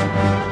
Música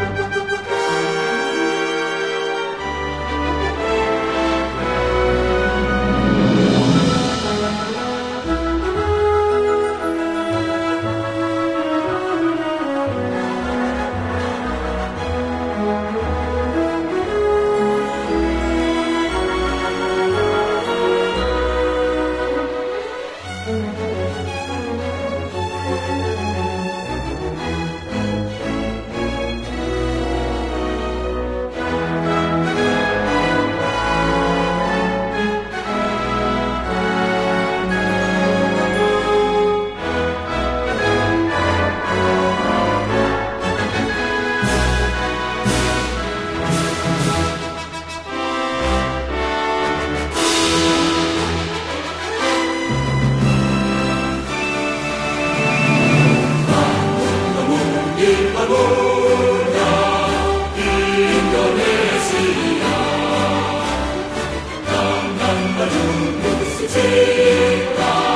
Sing